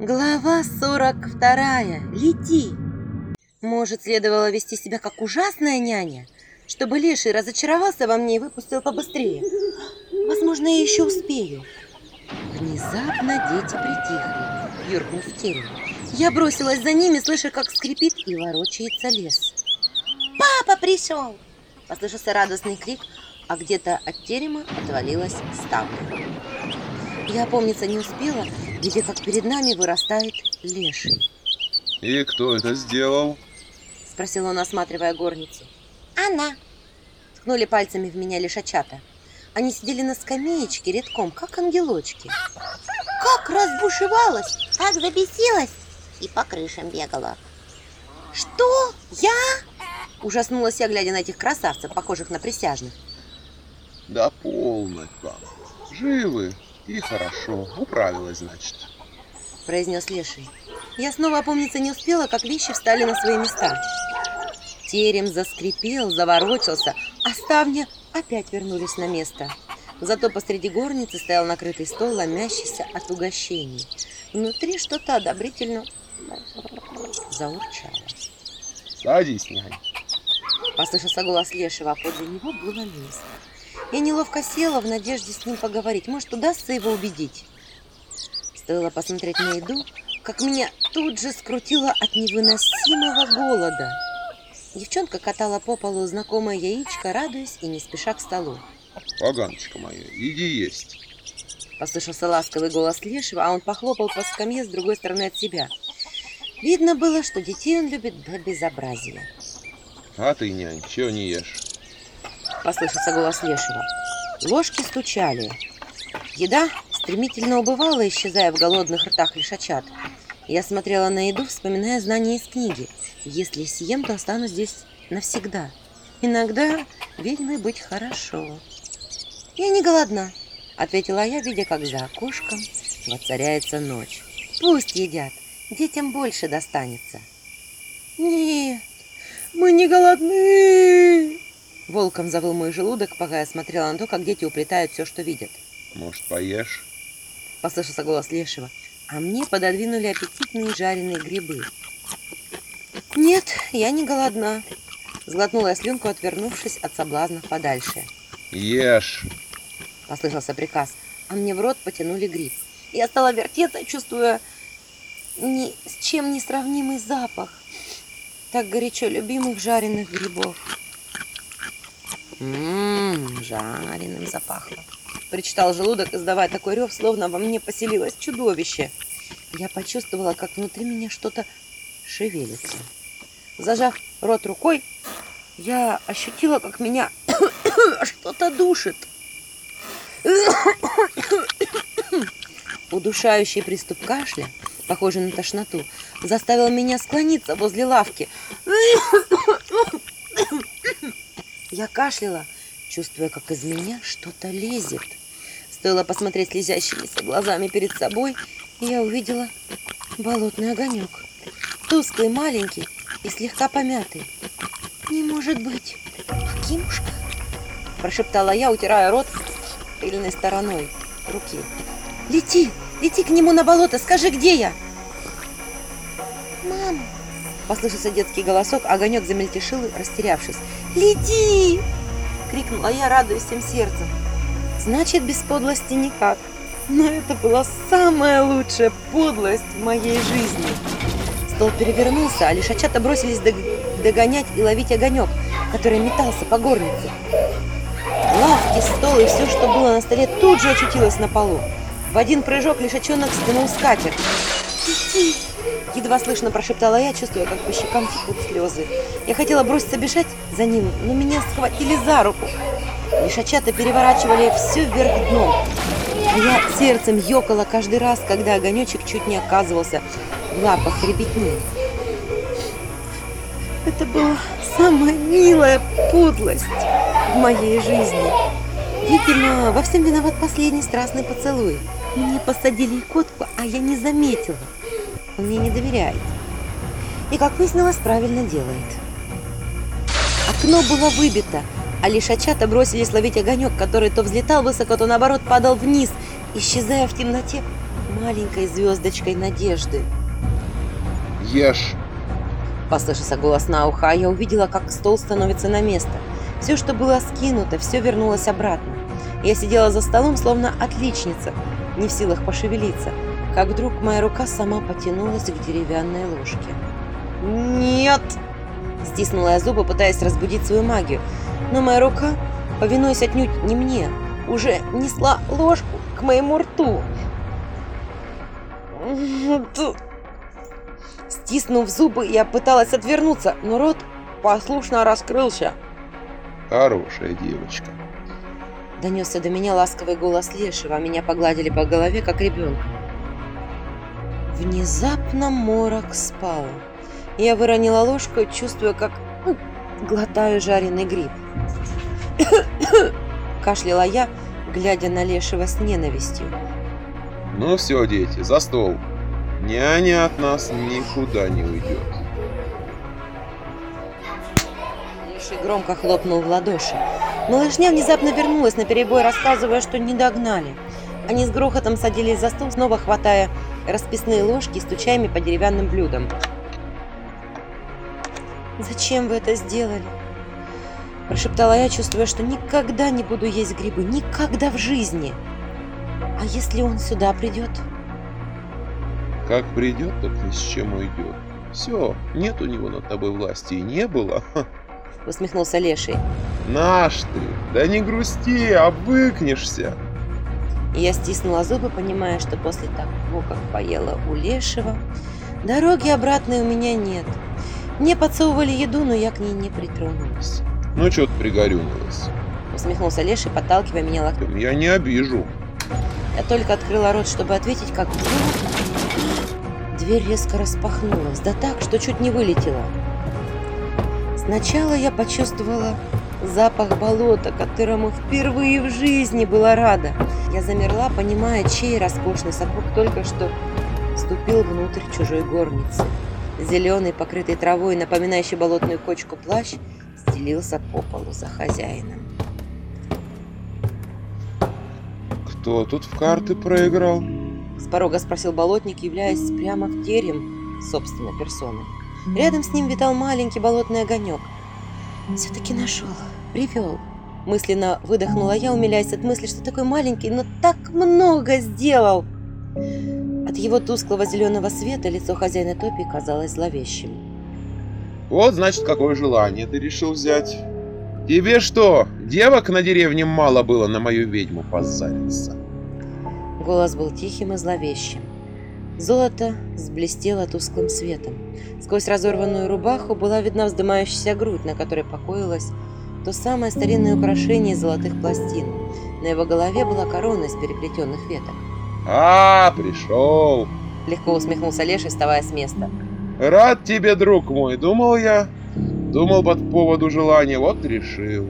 Глава 42. Лети. Может, следовало вести себя как ужасная няня, чтобы Леший разочаровался во мне и выпустил побыстрее. Возможно, я еще успею. Внезапно дети притихли, юркнув в терем. Я бросилась за ними, слыша, как скрипит и ворочается лес. «Папа пришел!» Послышался радостный крик, а где-то от терема отвалилась ставня. Я опомниться не успела, видя, как перед нами вырастает леший. И кто это сделал? Спросил он, осматривая горницу. Она. Ткнули пальцами в меня лишачата. Они сидели на скамеечке редком, как ангелочки. Как разбушевалась, как забесилась и по крышам бегала. Что? Я? Ужаснулась я, глядя на этих красавцев, похожих на присяжных. Да полно вам. Живы и хорошо. Управилась, значит. Произнес Леший. Я снова опомниться не успела, как вещи встали на свои места. Терем заскрипел, заворочился, а ставня опять вернулись на место. Зато посреди горницы стоял накрытый стол, ломящийся от угощений. Внутри что-то одобрительно заурчало. Садись, нянь. Послышался голос Лешего, а подле него было место. Я неловко села в надежде с ним поговорить. Может, удастся его убедить. Стоило посмотреть на еду, как меня тут же скрутило от невыносимого голода. Девчонка катала по полу знакомое яичко, радуясь и не спеша к столу. Поганочка моя, иди есть. Послышался ласковый голос Лешего, а он похлопал по скамье с другой стороны от себя. Видно было, что детей он любит до безобразия. А ты, нянь, чего не ешь? Послышался голос Лешего. Ложки стучали. Еда стремительно убывала, исчезая в голодных ртах лишачат. Я смотрела на еду, вспоминая знания из книги. Если съем, то останусь здесь навсегда. Иногда ведьмой быть хорошо. Я не голодна, ответила я, видя, как за окошком воцаряется ночь. Пусть едят, детям больше достанется. Нет, мы не голодны. Волком завыл мой желудок, пока я смотрела на то, как дети уплетают все, что видят. Может, поешь? Послышался голос Лешего, а мне пододвинули аппетитные жареные грибы. Нет, я не голодна. Сглотнула я слюнку, отвернувшись от соблазнов подальше. Ешь. Послышался приказ, а мне в рот потянули гриб. Я стала вертеться, чувствуя ни с чем не сравнимый запах так горячо любимых жареных грибов. Ммм, жареным запахло. Причитал желудок, издавая такой рев, словно во мне поселилось чудовище. Я почувствовала, как внутри меня что-то шевелится. Зажав рот рукой, я ощутила, как меня что-то душит. Удушающий приступ кашля, похожий на тошноту, заставил меня склониться возле лавки. Я кашляла, чувствуя, как из меня что-то лезет. Стоило посмотреть слезящимися глазами перед собой, и я увидела болотный огонек. Тусклый, маленький и слегка помятый. «Не может быть! Акимушка!» Прошептала я, утирая рот тыльной стороной руки. «Лети! Лети к нему на болото! Скажи, где я!» Послышался детский голосок, огонек замельтешил, растерявшись. «Лети!» — крикнула я, радуясь всем сердцем. «Значит, без подлости никак. Но это была самая лучшая подлость в моей жизни». Стол перевернулся, а лишачата бросились догонять и ловить огонек, который метался по горнице. Лавки, стол и все, что было на столе, тут же очутилось на полу. В один прыжок лишачонок стянул скатерть. «Лети!» Едва слышно прошептала я, чувствуя, как по щекам текут слезы. Я хотела броситься бежать за ним, но меня схватили за руку. Лишачата переворачивали все вверх дном. А я сердцем ёкала каждый раз, когда огонечек чуть не оказывался в лапах ребятни. Это была самая милая подлость в моей жизни. Видимо, во всем виноват последний страстный поцелуй. Мне посадили котку, а я не заметила. Он мне не доверяет. И, как выяснилось, правильно делает. Окно было выбито, а лишачата бросились ловить огонек, который то взлетал высоко, то наоборот падал вниз, исчезая в темноте маленькой звездочкой надежды. Ешь. Послышался голос на ухо, а я увидела, как стол становится на место. Все, что было скинуто, все вернулось обратно. Я сидела за столом, словно отличница, не в силах пошевелиться, как вдруг моя рука сама потянулась к деревянной ложке. «Нет!» Стиснула я зубы, пытаясь разбудить свою магию, но моя рука, повинуясь отнюдь не мне, уже несла ложку к моему рту. Стиснув зубы, я пыталась отвернуться, но рот послушно раскрылся. Хорошая девочка. Донесся до меня ласковый голос Лешего, а меня погладили по голове, как ребенка. Внезапно морок спал. Я выронила ложку, чувствуя, как ну, глотаю жареный гриб. Кашляла я, глядя на Лешего с ненавистью. Ну все, дети, за стол. Няня от нас никуда не уйдет. Леший громко хлопнул в ладоши. Малышня внезапно вернулась на перебой, рассказывая, что не догнали. Они с грохотом садились за стол, снова хватая расписные ложки и стуча ими по деревянным блюдам. «Зачем вы это сделали?» Прошептала я, чувствуя, что никогда не буду есть грибы. Никогда в жизни. А если он сюда придет? Как придет, так ни с чем уйдет. Все, нет у него над тобой власти и не было. Усмехнулся Леший. Наш ты, да не грусти, обыкнешься. Я стиснула зубы, понимая, что после того, как поела у Лешего, дороги обратной у меня нет. Мне подсовывали еду, но я к ней не притронулась. Ну что ты пригорюнилась? Усмехнулся Леший, подталкивая меня локтем. Я не обижу. Я только открыла рот, чтобы ответить, как вдруг дверь резко распахнулась, да так, что чуть не вылетела. Сначала я почувствовала запах болота, которому впервые в жизни была рада. Я замерла, понимая, чей роскошный сапог только что ступил внутрь чужой горницы. Зеленый, покрытый травой, напоминающий болотную кочку плащ, стелился по полу за хозяином. Кто тут в карты проиграл? С порога спросил болотник, являясь прямо в терем собственной персоной. Рядом с ним витал маленький болотный огонек. «Все-таки нашел, привел». Мысленно выдохнула я, умиляясь от мысли, что такой маленький, но так много сделал. От его тусклого зеленого света лицо хозяина топи казалось зловещим. Вот, значит, какое желание ты решил взять. Тебе что, девок на деревне мало было на мою ведьму позариться? Голос был тихим и зловещим. Золото сблестело тусклым светом. Сквозь разорванную рубаху была видна вздымающаяся грудь, на которой покоилось то самое старинное украшение из золотых пластин. На его голове была корона из переплетенных веток. А, пришел. Легко усмехнулся Леший, вставая с места. Рад тебе, друг мой, думал я. Думал под поводу желания, вот решил.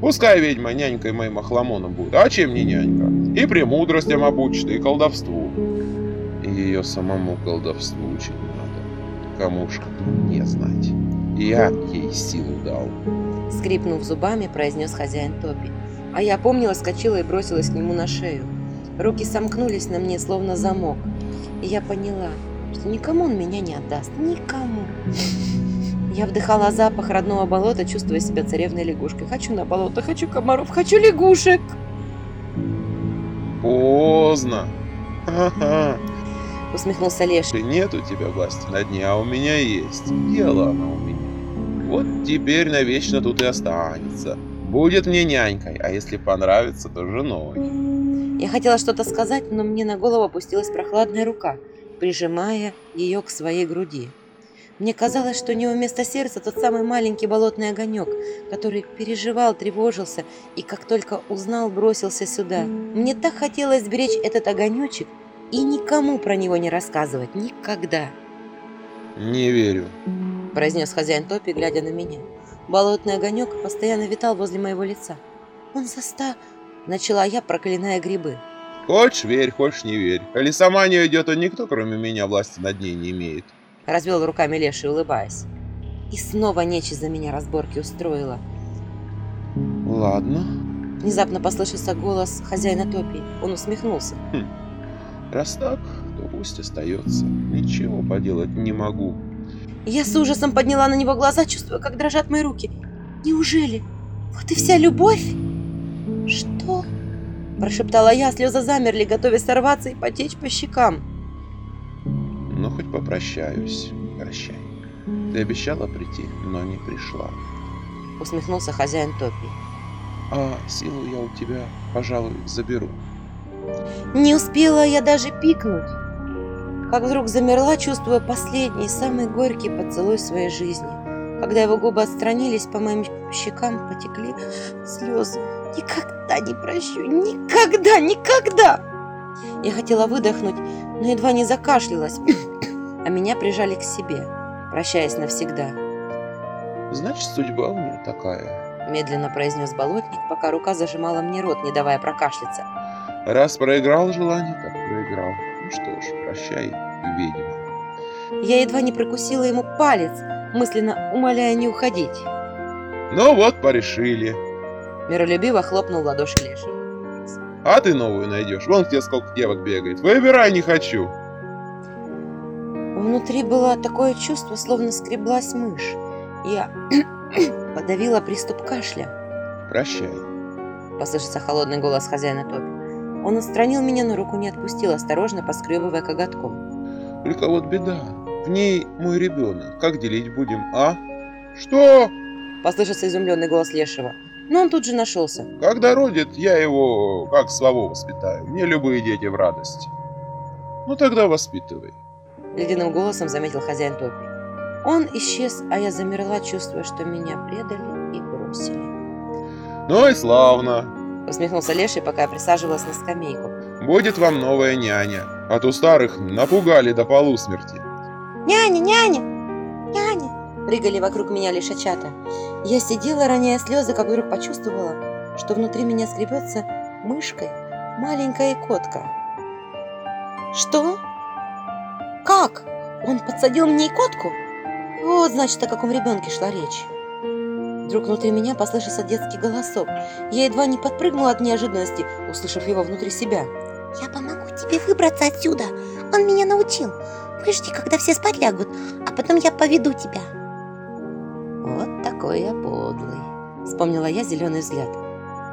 Пускай ведьма нянькой моим охламоном будет, а чем не нянька? И премудростям обучит, и колдовству. И ее самому колдовству учить надо. Кому ж не знать. Я ей силу дал. Скрипнув зубами, произнес хозяин топи. А я помнила, скочила и бросилась к нему на шею. Руки сомкнулись на мне, словно замок. И я поняла, что никому он меня не отдаст. Никому. Я вдыхала запах родного болота, чувствуя себя царевной лягушкой. Хочу на болото, хочу комаров, хочу лягушек. Поздно. Ха-ха. Усмехнулся Леший. Нет у тебя власти над ней, а у меня есть. Дело она у меня. Вот теперь навечно тут и останется. Будет мне нянькой, а если понравится, то женой. Я хотела что-то сказать, но мне на голову опустилась прохладная рука, прижимая ее к своей груди. Мне казалось, что у него вместо сердца тот самый маленький болотный огонек, который переживал, тревожился и как только узнал, бросился сюда. Мне так хотелось сберечь этот огонечек и никому про него не рассказывать. Никогда. Не верю. Произнес хозяин топи, глядя на меня. Болотный огонек постоянно витал возле моего лица. Он заста... Начала я, проклиная грибы. Хочешь верь, хочешь не верь. Коли сама не уйдет, то никто, кроме меня, власти над ней не имеет. Развел руками Леший, улыбаясь. И снова нечисть за меня разборки устроила. Ладно. Внезапно послышался голос хозяина топи. Он усмехнулся. Раз так, то пусть остается. Ничего поделать не могу. Я с ужасом подняла на него глаза, чувствуя, как дрожат мои руки. Неужели? Вот и вся любовь? Что? Прошептала я, слезы замерли, готовясь сорваться и потечь по щекам. Ну, хоть попрощаюсь. Прощай. Ты обещала прийти, но не пришла. Усмехнулся хозяин Топи. А силу я у тебя, пожалуй, заберу. Не успела я даже пикнуть, как вдруг замерла, чувствуя последний, самый горький поцелуй своей жизни. Когда его губы отстранились, по моим щекам потекли слезы. Никогда не прощу, никогда, никогда! Я хотела выдохнуть, но едва не закашлялась, а меня прижали к себе, прощаясь навсегда. Значит, судьба у нее такая. Медленно произнес болотник, пока рука зажимала мне рот, не давая прокашляться. Раз проиграл желание, так проиграл. Ну что ж, прощай, ведьма. Я едва не прикусила ему палец, мысленно умоляя не уходить. Ну вот, порешили. Миролюбиво хлопнул в ладоши Леший. А ты новую найдешь. Вон где сколько девок бегает. Выбирай, не хочу. Внутри было такое чувство, словно скреблась мышь. Я подавила приступ кашля. Прощай. Послышался холодный голос хозяина Топи. Он отстранил меня, но руку не отпустил, осторожно поскребывая коготком. Только вот беда. В ней мой ребенок. Как делить будем, а? Что? Послышался изумленный голос Лешего. Но он тут же нашелся. Когда родит, я его как своего воспитаю. Мне любые дети в радость. Ну тогда воспитывай. Ледяным голосом заметил хозяин Топи. Он исчез, а я замерла, чувствуя, что меня предали и бросили. Ну и славно. Усмехнулся Леший, пока я присаживалась на скамейку. Будет вам новая няня. А то старых напугали до полусмерти. «Няня, няня! Няня!» Прыгали вокруг меня лишачата. Я сидела, роняя слезы, как вдруг почувствовала, что внутри меня скребется мышкой маленькая котка. «Что? Как? Он подсадил мне и котку?» Вот, значит, о каком ребенке шла речь. Вдруг внутри меня послышался детский голосок. Я едва не подпрыгнула от неожиданности, услышав его внутри себя. Я помогу тебе выбраться отсюда. Он меня научил. Подожди, когда все спать лягут, а потом я поведу тебя. Вот такой я подлый. Вспомнила я зеленый взгляд.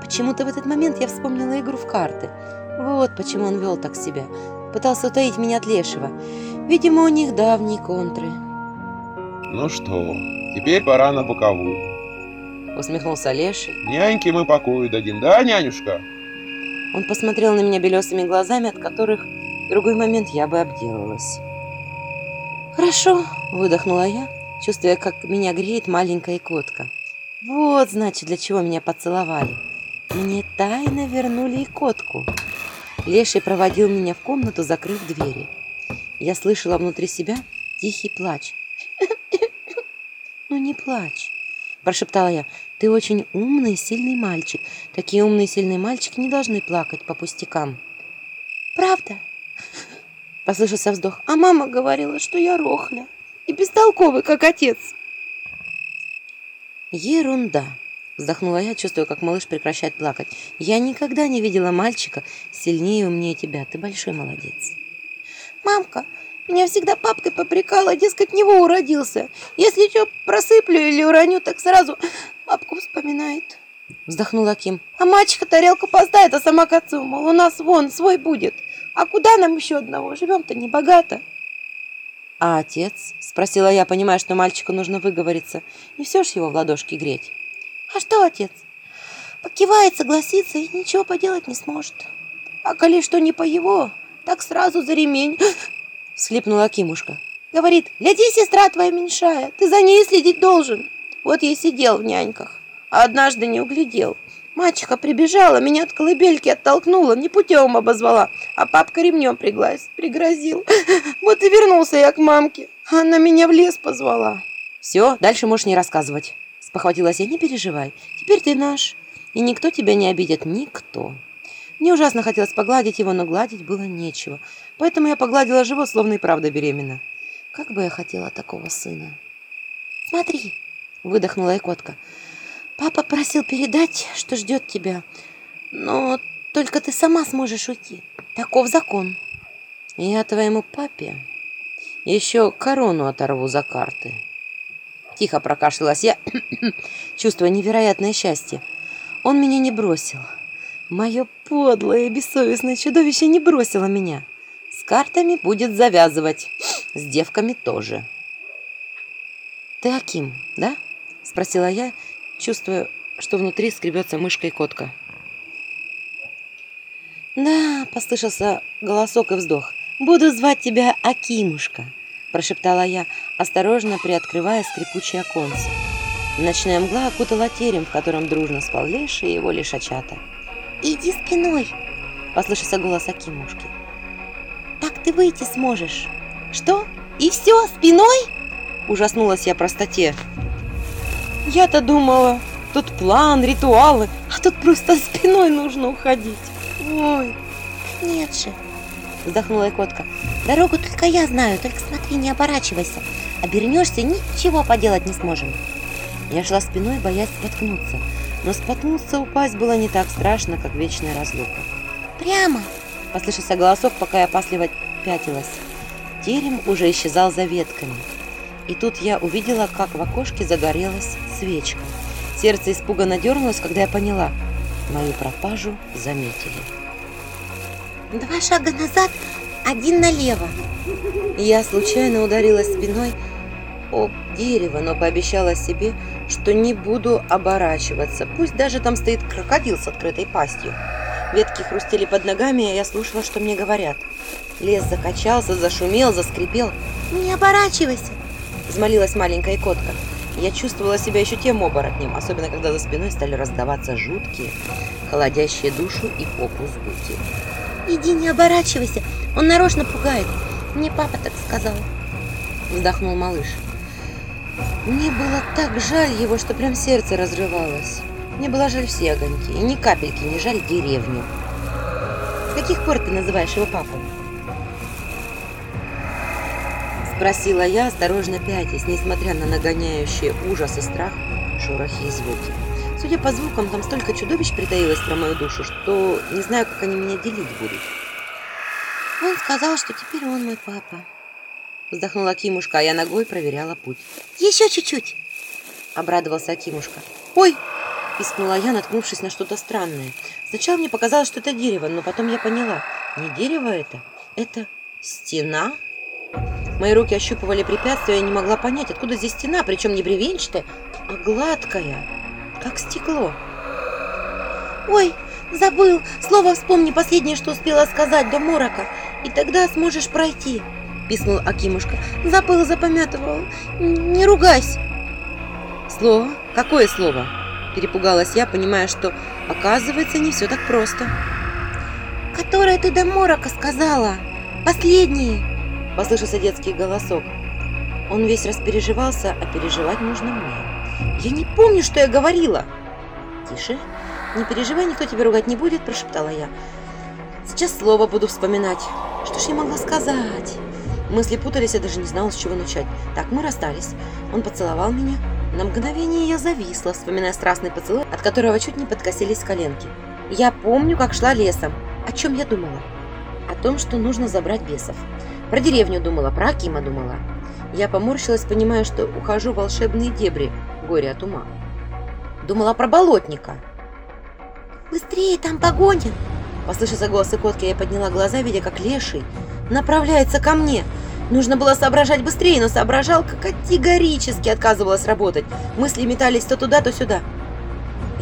Почему-то в этот момент я вспомнила игру в карты. Вот почему он вел так себя. Пытался утаить меня от Лешего. Видимо, у них давние контры. Ну что, теперь пора на боковую. Усмехнулся Леший. Няньке мы покою дадим, да, нянюшка? Он посмотрел на меня белесыми глазами, от которых в другой момент я бы обделалась. «Хорошо», — выдохнула я, чувствуя, как меня греет маленькая котка. «Вот, значит, для чего меня поцеловали. Мне тайно вернули и котку». Леший проводил меня в комнату, закрыв двери. Я слышала внутри себя тихий плач. «Ну не плачь», – прошептала я. «Ты очень умный сильный мальчик. Такие умные сильные мальчики не должны плакать по пустякам». Правда? Послышался вздох. А мама говорила, что я рохля и бестолковый, как отец. Ерунда. Вздохнула я, чувствуя, как малыш прекращает плакать. Я никогда не видела мальчика сильнее и умнее тебя. Ты большой молодец. Мамка, меня всегда папкой попрекала, дескать, него уродился. Если что просыплю или уроню, так сразу папку вспоминает. Вздохнула Ким. А мачеха тарелку поставит, а сама к отцу, мол, у нас вон свой будет. А куда нам еще одного? Живем-то не богато. А отец? Спросила я, понимая, что мальчику нужно выговориться. Не все ж его в ладошки греть. А что отец? Покивает, согласится и ничего поделать не сможет. А коли что не по его, так сразу за ремень. Всхлипнула Кимушка. Говорит, гляди, сестра твоя меньшая, ты за ней следить должен. Вот я сидел в няньках, а однажды не углядел. Мачеха прибежала, меня от колыбельки оттолкнула, непутевым обозвала, а папка ремнем приглась, пригрозил. Вот и вернулся я к мамке, она меня в лес позвала. Все, дальше можешь не рассказывать. Спохватилась я, не переживай. Теперь ты наш, и никто тебя не обидит, никто. Мне ужасно хотелось погладить его, но гладить было нечего. Поэтому я погладила живот, словно и правда беременна. Как бы я хотела такого сына. Смотри, Выдохнула котка. папа просил передать, что ждет тебя, но только ты сама сможешь уйти. Таков закон. Я твоему папе еще корону оторву за карты. Тихо прокашлялась я, чувствуя невероятное счастье. Он меня не бросил. Мое подлое и бессовестное чудовище не бросило меня. С картами будет завязывать. С девками тоже. «Ты Аким, да?» – спросила я, чувствуя, что внутри скребется мышка и котка. «Да», – послышался голосок и вздох. «Буду звать тебя Акимушка», – прошептала я, осторожно приоткрывая скрипучее оконце. Ночная мгла окутала терем, в котором дружно спал Леша и его лишачата. Иди спиной. Послышался голос Акимушки. Так ты выйти сможешь. «Что? И все, спиной?» Ужаснулась я простоте. Я-то думала, тут план, ритуалы, а тут просто спиной нужно уходить. Ой, Нет же. Вздохнула котка. Дорогу только я знаю, только смотри, не оборачивайся. Обернешься, ничего поделать не сможем. я шла спиной, боясь споткнуться. Но споткнуться упасть было не так страшно, как вечная разлука. Прямо. Послышался голосок, пока я опасливо пятилась. Терем уже исчезал за ветками. И тут я увидела, как в окошке загорелась свечка. Сердце испуганно дернулось, когда я поняла. Мою пропажу заметили. Два шага назад, один налево. Я случайно ударилась спиной об дерево, но пообещала себе, что не буду оборачиваться. Пусть даже там стоит крокодил с открытой пастью. Ветки хрустели под ногами, а я слушала, что мне говорят. Лес закачался, зашумел, заскрипел. Не оборачивайся. Взмолилась маленькая котка. Я чувствовала себя еще тем оборотнем, особенно когда за спиной стали раздаваться жуткие, холодящие душу и попу звуки. Иди, не оборачивайся. Он нарочно пугает. Мне папа так сказал. Вздохнул малыш. Мне было так жаль его, что прям сердце разрывалось. Мне было жаль все огоньки, и ни капельки не жаль деревню. С каких пор ты называешь его папой? Спросила я, осторожно пятясь, несмотря на нагоняющие ужас и страх, шорохи и звуки. Судя по звукам, там столько чудовищ притаилось про мою душу, что не знаю, как они меня делить будут. Он сказал, что теперь он мой папа. Вздохнула Кимушка, а я ногой проверяла путь. Еще чуть-чуть. Обрадовался Акимушка. «Ой!» – пискнула я, наткнувшись на что-то странное. Сначала мне показалось, что это дерево, но потом я поняла. Не дерево это, это стена. Мои руки ощупывали препятствия, я не могла понять, откуда здесь стена, причем не бревенчатая, а гладкая, как стекло. Ой, забыл. Слово вспомни последнее, что успела сказать до морока. И тогда сможешь пройти. Писнул Акимушка. Забыл, запамятовал. Н- Не ругайся. Слово? Какое слово? Перепугалась я, понимая, что, оказывается, не все так просто. Которое ты до морока сказала. Последнее. Послышался детский голосок. Он весь распереживался, а переживать нужно мне. Я не помню, что я говорила. Тише. Не переживай, никто тебя ругать не будет, прошептала я. Сейчас слово буду вспоминать. Что ж я могла сказать? Мысли путались, я даже не знала, с чего начать. Так, мы расстались. Он поцеловал меня. На мгновение я зависла, вспоминая страстный поцелуй, от которого чуть не подкосились коленки. Я помню, как шла лесом. О чем я думала? О том, что нужно забрать бесов. Про деревню думала, про Акима думала. Я поморщилась, понимая, что ухожу в волшебные дебри, горе от ума. Думала про болотника. Быстрее, там погоня. Послышался голос Икотки, я подняла глаза, видя, как леший направляется ко мне. Нужно было соображать быстрее, но соображалка категорически отказывалась работать. Мысли метались то туда, то сюда.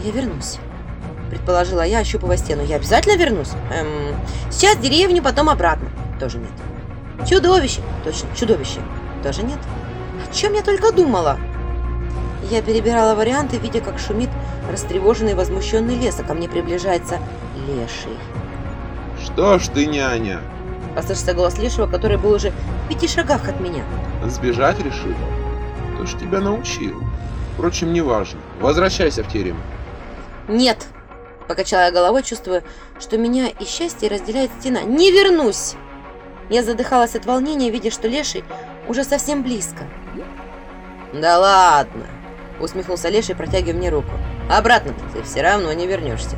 «Я вернусь», — предположила я, ощупывая стену. «Я обязательно вернусь? Эм, сейчас деревню, потом обратно». Тоже нет. «Чудовище!» Точно, чудовище. Тоже нет. О чем я только думала? Я перебирала варианты, видя, как шумит растревоженный и возмущенный лес, а ко мне приближается леший. Что ж ты, няня, Послышался голос Лешего, который был уже в пяти шагах от меня. сбежать решила? Кто ж тебя научил? Впрочем, неважно. Возвращайся в терем. «Нет!» – покачала я головой, чувствуя, что меня и счастье разделяет стена. «Не вернусь!» Я задыхалась от волнения, видя, что Леший уже совсем близко. «Да ладно!» – усмехнулся Леший, протягивая мне руку. «Обратно ты все равно не вернешься».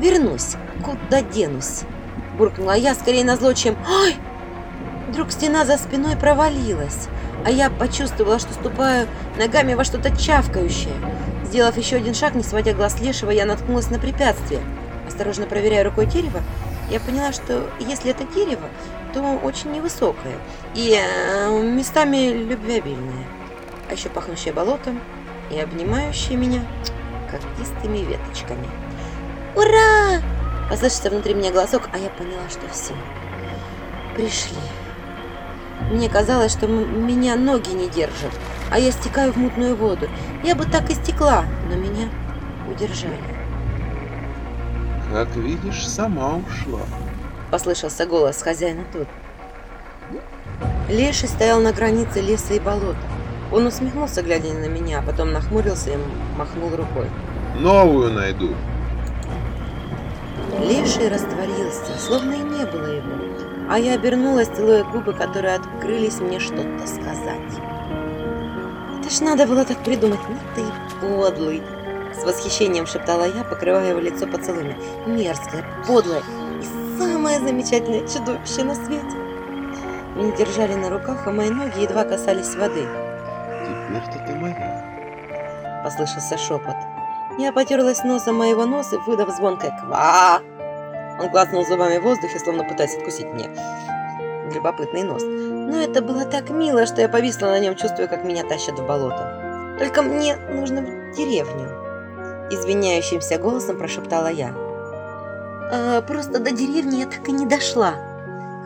«Вернусь! Куда денусь?» – буркнула я, скорее назло, чем «Ой!» Вдруг стена за спиной провалилась, а я почувствовала, что ступаю ногами во что-то чавкающее. Сделав еще один шаг, не сводя глаз лешего, я наткнулась на препятствие. Осторожно проверяя рукой дерево, я поняла, что если это дерево, то очень невысокое и э, местами любвеобильное, а еще пахнущее болотом и обнимающее меня когтистыми веточками. «Ура!» – послышался внутри меня голосок, а я поняла, что все. Пришли. Мне казалось, что меня ноги не держат, а я стекаю в мутную воду. Я бы так и стекла, но меня удержали. Как видишь, сама ушла. Послышался голос хозяина тут. Леший стоял на границе леса и болота. Он усмехнулся, глядя на меня, а потом нахмурился и махнул рукой. Новую найду. Леший растворился, словно и не было его. А я обернулась, целуя губы, которые открылись мне что-то сказать. Это ж надо было так придумать. Ну ты подлый. С восхищением шептала я, покрывая его лицо поцелуями. Мерзкое, подлое и самое замечательное чудовище на свете. Меня держали на руках, а мои ноги едва касались воды. Теперь-то ты моя. Послышался шепот. Я потерлась носом моего носа, выдав звонкое «Ква!». Он клацнул зубами в воздухе, словно пытаясь откусить мне любопытный нос. Но это было так мило, что я повисла на нем, чувствуя, как меня тащат в болото. «Только мне нужно в деревню», – извиняющимся голосом прошептала я. «А, «Просто до деревни я так и не дошла».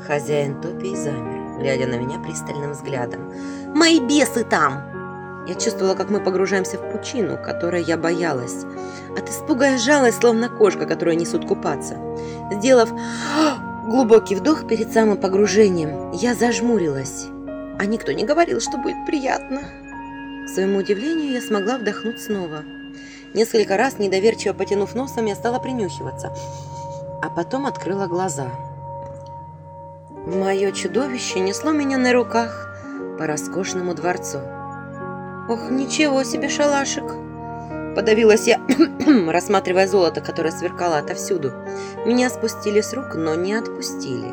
Хозяин топи замер, глядя на меня пристальным взглядом. «Мои бесы там!» Я чувствовала, как мы погружаемся в пучину, которой я боялась. От испуга я сжалась, словно кошка, которую несут купаться. Сделав глубокий вдох перед самым погружением, я зажмурилась. А никто не говорил, что будет приятно. К своему удивлению, я смогла вдохнуть снова. Несколько раз, недоверчиво потянув носом, я стала принюхиваться. А потом открыла глаза. Мое чудовище несло меня на руках по роскошному дворцу. Ох, ничего себе шалашик! Подавилась я, рассматривая золото, которое сверкало отовсюду. Меня спустили с рук, но не отпустили.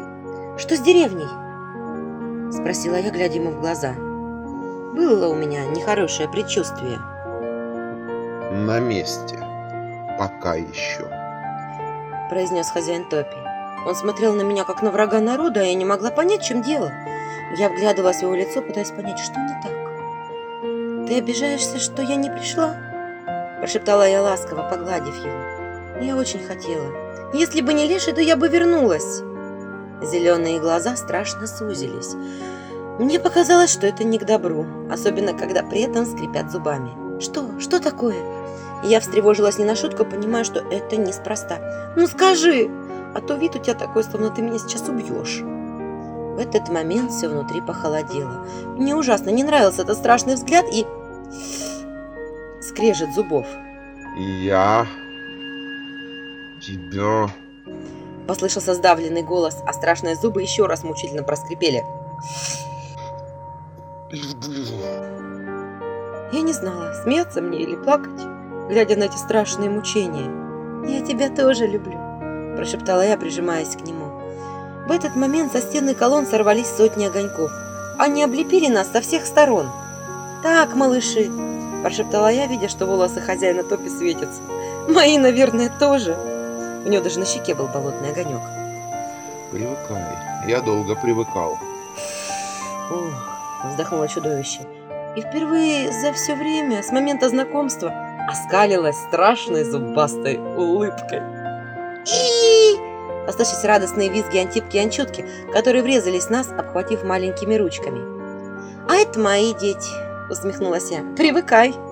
«Что с деревней?» Спросила я, глядя ему в глаза. Было у меня нехорошее предчувствие. На месте. Пока еще. произнес хозяин Топи. Он смотрел на меня, как на врага народа, а я не могла понять, в чем дело. Я вглядывалась в его лицо, пытаясь понять, что не так. «Ты обижаешься, что я не пришла?» Прошептала я ласково, погладив его. Я очень хотела. Если бы не Леший, то я бы вернулась. Зеленые глаза страшно сузились. Мне показалось, что это не к добру, особенно когда при этом скрипят зубами. «Что? Что такое?» Я встревожилась не на шутку, понимая, что это неспроста. «Ну скажи! А то вид у тебя такой, словно ты меня сейчас убьешь!» В этот момент все внутри похолодело. Мне ужасно не нравился этот страшный взгляд и... Скрежет зубов. Я... Тебя... Послышался сдавленный голос, а страшные зубы еще раз мучительно проскрипели. Я не знала, смеяться мне или плакать, глядя на эти страшные мучения. «Я тебя тоже люблю», – прошептала я, прижимаясь к нему. В этот момент со стены колонн сорвались сотни огоньков. Они облепили нас со всех сторон. «Так, малыши», – прошептала я, видя, что волосы хозяина топи светятся. «Мои, наверное, тоже». У него даже на щеке был болотный огонек. Привыкай. Я долго привыкал. Ух, вздохнуло чудовище. И впервые за все время, с момента знакомства, оскалилась страшной зубастой улыбкой. и Послышались радостные визги Антипки и Анчутки, которые врезались в нас, обхватив маленькими ручками. «А это мои дети», — усмехнулась я. «Привыкай!»